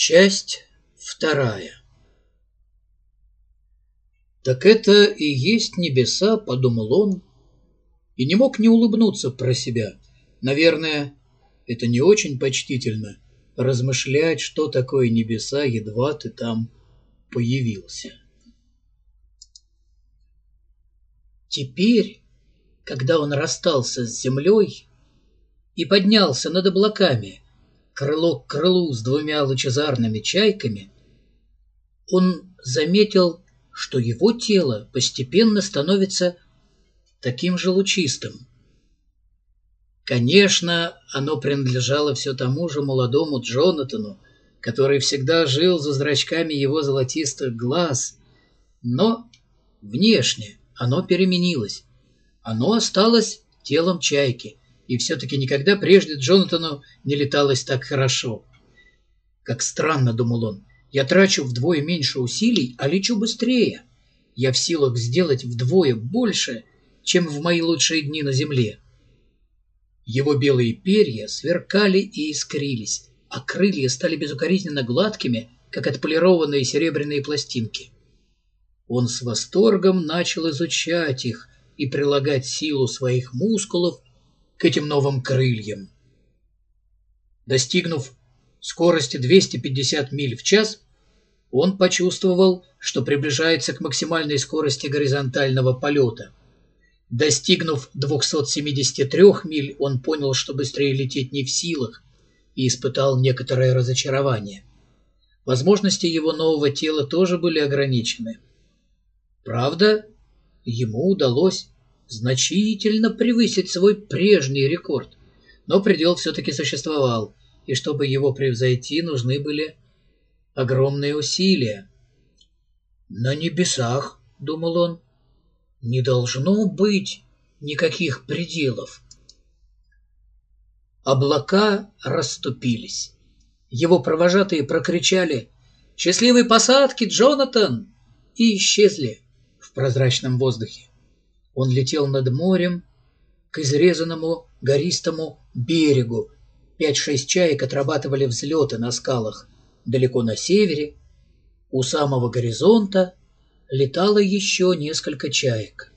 Часть вторая «Так это и есть небеса», — подумал он, и не мог не улыбнуться про себя. Наверное, это не очень почтительно — размышлять, что такое небеса, едва ты там появился. Теперь, когда он расстался с землей и поднялся над облаками, крыло к крылу с двумя лучезарными чайками, он заметил, что его тело постепенно становится таким же лучистым. Конечно, оно принадлежало все тому же молодому Джонатану, который всегда жил за зрачками его золотистых глаз, но внешне оно переменилось. Оно осталось телом чайки, и все-таки никогда прежде Джонатану не леталось так хорошо. Как странно, думал он, я трачу вдвое меньше усилий, а лечу быстрее. Я в силах сделать вдвое больше, чем в мои лучшие дни на земле. Его белые перья сверкали и искрились, а крылья стали безукоризненно гладкими, как отполированные серебряные пластинки. Он с восторгом начал изучать их и прилагать силу своих мускулов к этим новым крыльям. Достигнув скорости 250 миль в час, он почувствовал, что приближается к максимальной скорости горизонтального полета. Достигнув 273 миль, он понял, что быстрее лететь не в силах, и испытал некоторое разочарование. Возможности его нового тела тоже были ограничены. Правда, ему удалось значительно превысить свой прежний рекорд. Но предел все-таки существовал, и чтобы его превзойти, нужны были огромные усилия. «На небесах», — думал он, — «не должно быть никаких пределов». Облака расступились. Его провожатые прокричали «Счастливой посадки, Джонатан!» и исчезли в прозрачном воздухе. Он летел над морем к изрезанному гористому берегу. Пять-шесть чаек отрабатывали взлеты на скалах. Далеко на севере, у самого горизонта, летало еще несколько чаек.